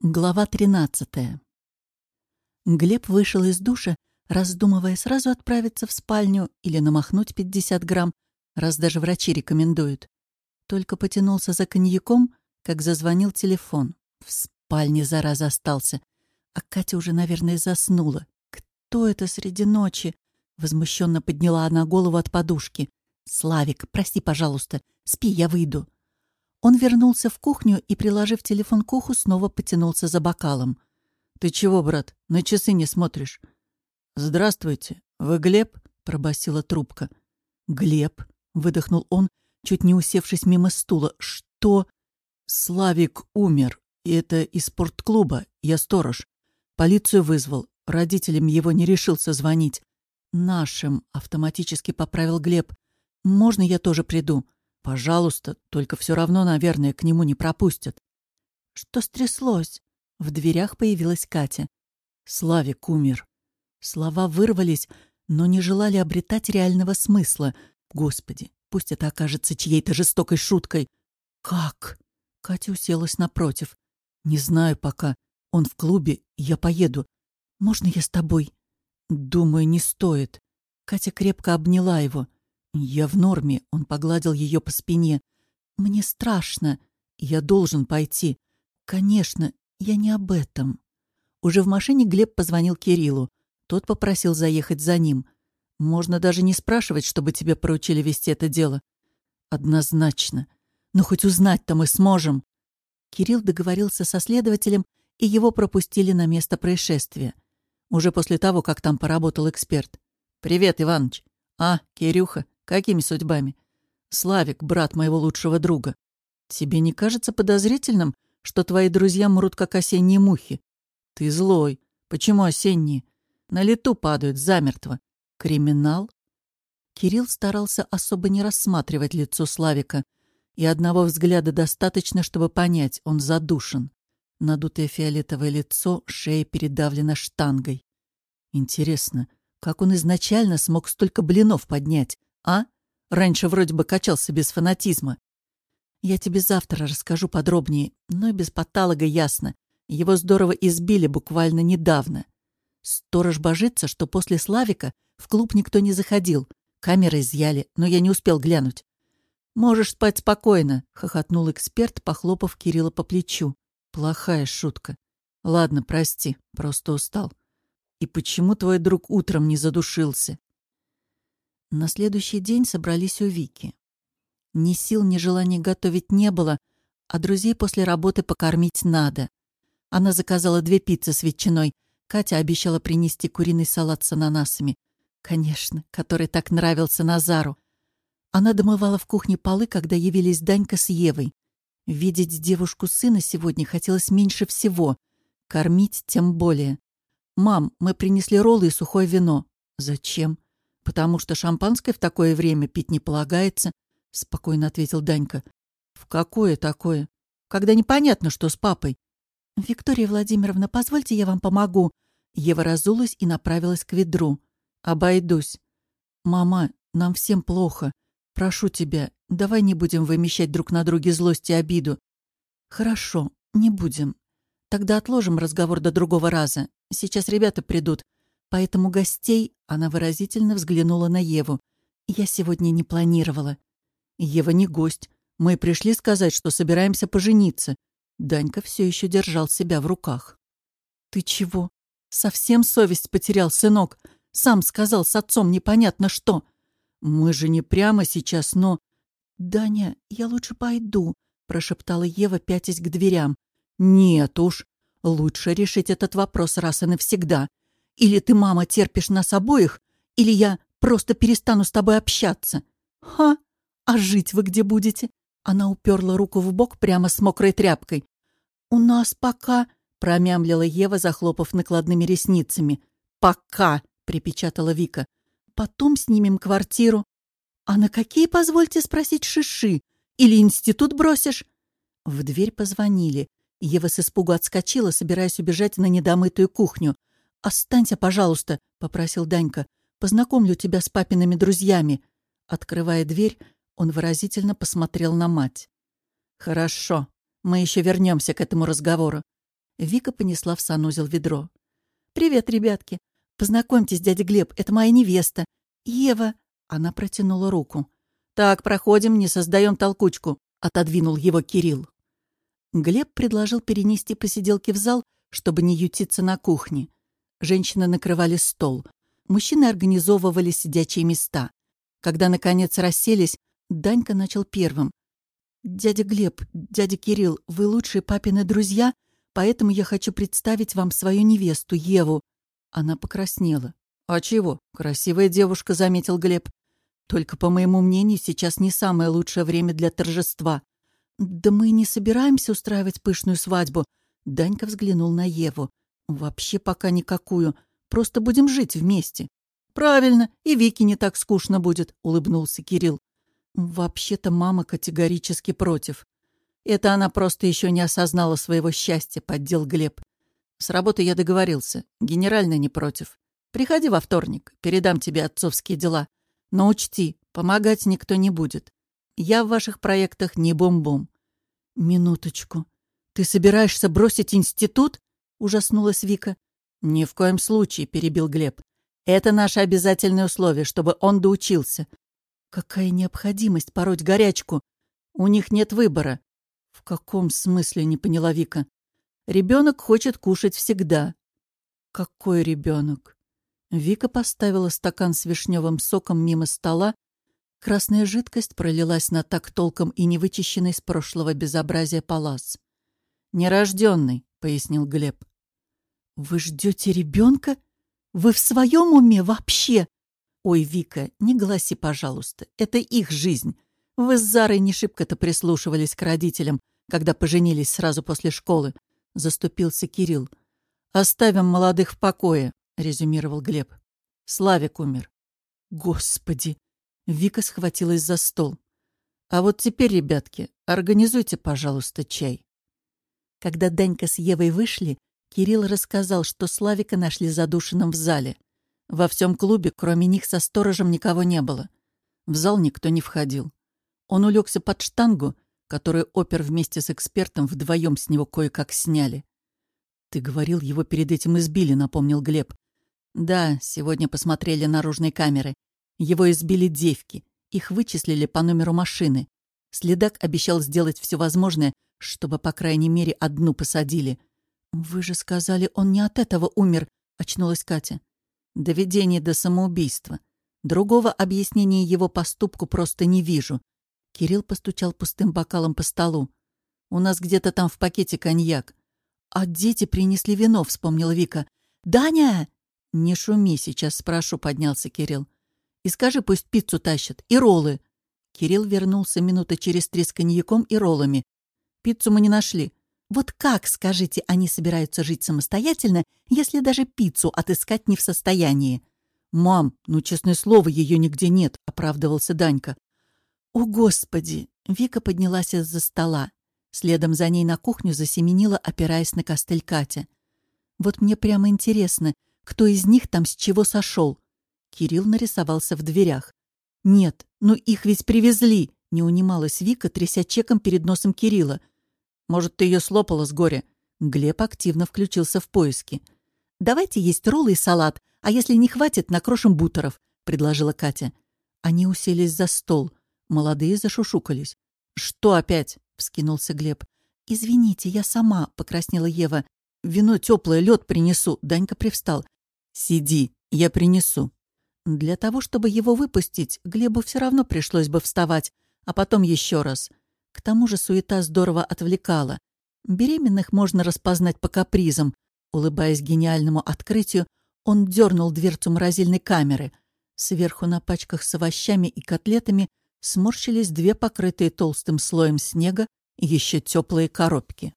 Глава 13. Глеб вышел из душа, раздумывая сразу отправиться в спальню или намахнуть 50 грамм, раз даже врачи рекомендуют. Только потянулся за коньяком, как зазвонил телефон. В спальне зараза остался. А Катя уже, наверное, заснула. «Кто это среди ночи?» Возмущенно подняла она голову от подушки. «Славик, прости, пожалуйста. Спи, я выйду». Он вернулся в кухню и, приложив телефон к уху, снова потянулся за бокалом. «Ты чего, брат, на часы не смотришь?» «Здравствуйте. Вы Глеб?» — пробасила трубка. «Глеб?» — выдохнул он, чуть не усевшись мимо стула. «Что?» «Славик умер. И это из спортклуба. Я сторож. Полицию вызвал. Родителям его не решился звонить. «Нашим», — автоматически поправил Глеб. «Можно я тоже приду?» Пожалуйста, только все равно, наверное, к нему не пропустят. Что стряслось? В дверях появилась Катя. Славик умер. Слова вырвались, но не желали обретать реального смысла. Господи, пусть это окажется чьей-то жестокой шуткой. Как? Катя уселась напротив. Не знаю пока. Он в клубе, я поеду. Можно я с тобой? Думаю, не стоит. Катя крепко обняла его. «Я в норме», — он погладил ее по спине. «Мне страшно. Я должен пойти. Конечно, я не об этом». Уже в машине Глеб позвонил Кириллу. Тот попросил заехать за ним. «Можно даже не спрашивать, чтобы тебе поручили вести это дело». «Однозначно. Но хоть узнать-то мы сможем». Кирилл договорился со следователем, и его пропустили на место происшествия. Уже после того, как там поработал эксперт. «Привет, Иваныч». «А, Кирюха, Какими судьбами? Славик, брат моего лучшего друга. Тебе не кажется подозрительным, что твои друзья мрут, как осенние мухи? Ты злой. Почему осенние? На лету падают замертво. Криминал? Кирилл старался особо не рассматривать лицо Славика, и одного взгляда достаточно, чтобы понять, он задушен. Надутое фиолетовое лицо, шея передавлена штангой. Интересно, как он изначально смог столько блинов поднять? А? Раньше вроде бы качался без фанатизма. Я тебе завтра расскажу подробнее, но без патолога ясно. Его здорово избили буквально недавно. Сторож божится, что после Славика в клуб никто не заходил. Камеры изъяли, но я не успел глянуть. «Можешь спать спокойно», — хохотнул эксперт, похлопав Кирилла по плечу. «Плохая шутка. Ладно, прости, просто устал. И почему твой друг утром не задушился?» На следующий день собрались у Вики. Ни сил, ни желания готовить не было, а друзей после работы покормить надо. Она заказала две пиццы с ветчиной. Катя обещала принести куриный салат с ананасами. Конечно, который так нравился Назару. Она домывала в кухне полы, когда явились Данька с Евой. Видеть девушку сына сегодня хотелось меньше всего. Кормить тем более. «Мам, мы принесли роллы и сухое вино». «Зачем?» «Потому что шампанское в такое время пить не полагается», — спокойно ответил Данька. «В какое такое? Когда непонятно, что с папой». «Виктория Владимировна, позвольте, я вам помогу». Ева разулась и направилась к ведру. «Обойдусь». «Мама, нам всем плохо. Прошу тебя, давай не будем вымещать друг на друге злость и обиду». «Хорошо, не будем. Тогда отложим разговор до другого раза. Сейчас ребята придут. Поэтому гостей она выразительно взглянула на Еву. Я сегодня не планировала. Ева не гость. Мы пришли сказать, что собираемся пожениться. Данька все еще держал себя в руках. Ты чего? Совсем совесть потерял, сынок. Сам сказал с отцом непонятно что. Мы же не прямо сейчас, но... Даня, я лучше пойду, прошептала Ева, пятясь к дверям. Нет уж. Лучше решить этот вопрос раз и навсегда. Или ты, мама, терпишь нас обоих, или я просто перестану с тобой общаться. Ха! А жить вы где будете? Она уперла руку в бок прямо с мокрой тряпкой. У нас пока... Промямлила Ева, захлопав накладными ресницами. «Пока!» — припечатала Вика. «Потом снимем квартиру». «А на какие, позвольте спросить, шиши? Или институт бросишь?» В дверь позвонили. Ева с испугу отскочила, собираясь убежать на недомытую кухню. «Останься, пожалуйста», — попросил Данька. «Познакомлю тебя с папиными друзьями». Открывая дверь, он выразительно посмотрел на мать. «Хорошо. Мы еще вернемся к этому разговору. Вика понесла в санузел ведро. «Привет, ребятки! Познакомьтесь, дядя Глеб, это моя невеста. Ева!» Она протянула руку. «Так, проходим, не создаем толкучку», — отодвинул его Кирилл. Глеб предложил перенести посиделки в зал, чтобы не ютиться на кухне. Женщины накрывали стол. Мужчины организовывали сидячие места. Когда, наконец, расселись, Данька начал первым. «Дядя Глеб, дядя Кирилл, вы лучшие папины друзья, поэтому я хочу представить вам свою невесту, Еву». Она покраснела. «А чего? Красивая девушка», — заметил Глеб. «Только, по моему мнению, сейчас не самое лучшее время для торжества». «Да мы не собираемся устраивать пышную свадьбу», — Данька взглянул на Еву. «Вообще пока никакую. Просто будем жить вместе». «Правильно, и Вике не так скучно будет», — улыбнулся Кирилл. «Вообще-то мама категорически против. Это она просто еще не осознала своего счастья», — поддел Глеб. «С работы я договорился. Генерально не против. Приходи во вторник, передам тебе отцовские дела. Но учти, помогать никто не будет. Я в ваших проектах не бом-бом». «Минуточку. Ты собираешься бросить институт?» — ужаснулась Вика. «Ни в коем случае», — перебил Глеб. «Это наше обязательное условие, чтобы он доучился». «Какая необходимость пороть горячку? У них нет выбора». «В каком смысле?» — не поняла Вика. «Ребенок хочет кушать всегда». «Какой ребенок?» Вика поставила стакан с вишневым соком мимо стола. Красная жидкость пролилась на так толком и не вычищенный с прошлого безобразия палас. «Нерожденный», — пояснил Глеб. «Вы ждете ребенка? Вы в своем уме вообще?» «Ой, Вика, не гласи, пожалуйста. Это их жизнь. Вы с Зарой не шибко-то прислушивались к родителям, когда поженились сразу после школы», — заступился Кирилл. «Оставим молодых в покое», — резюмировал Глеб. Славик умер. «Господи!» Вика схватилась за стол. «А вот теперь, ребятки, организуйте, пожалуйста, чай». Когда Данька с Евой вышли, Кирилл рассказал, что Славика нашли задушенным в зале. Во всем клубе, кроме них, со сторожем никого не было. В зал никто не входил. Он улегся под штангу, которую опер вместе с экспертом вдвоем с него кое-как сняли. «Ты говорил, его перед этим избили», — напомнил Глеб. «Да, сегодня посмотрели наружные камеры. Его избили девки. Их вычислили по номеру машины. Следак обещал сделать все возможное, чтобы, по крайней мере, одну посадили. «Вы же сказали, он не от этого умер», — очнулась Катя. «Доведение до самоубийства. Другого объяснения его поступку просто не вижу». Кирилл постучал пустым бокалом по столу. «У нас где-то там в пакете коньяк». «А дети принесли вино», — вспомнила Вика. «Даня!» «Не шуми, сейчас спрошу», — поднялся Кирилл. «И скажи, пусть пиццу тащат. И роллы». Кирилл вернулся минуты через три с коньяком и роллами. «Пиццу мы не нашли. Вот как, скажите, они собираются жить самостоятельно, если даже пиццу отыскать не в состоянии? «Мам, ну, честное слово, ее нигде нет», — оправдывался Данька. «О, Господи!» — Вика поднялась из-за стола. Следом за ней на кухню засеменила, опираясь на костыль Катя. «Вот мне прямо интересно, кто из них там с чего сошел?» Кирилл нарисовался в дверях. «Нет, ну их ведь привезли!» — не унималась Вика, тряся чеком перед носом Кирилла. Может, ты ее слопала с горя?» Глеб активно включился в поиски. «Давайте есть роллы и салат, а если не хватит, накрошим бутеров», — предложила Катя. Они уселись за стол. Молодые зашушукались. «Что опять?» — вскинулся Глеб. «Извините, я сама», — покраснела Ева. «Вино теплое, лед принесу». Данька привстал. «Сиди, я принесу». Для того, чтобы его выпустить, Глебу все равно пришлось бы вставать, а потом еще раз. К тому же суета здорово отвлекала. Беременных можно распознать по капризам. Улыбаясь гениальному открытию, он дернул дверцу морозильной камеры. Сверху на пачках с овощами и котлетами сморщились две покрытые толстым слоем снега еще теплые коробки.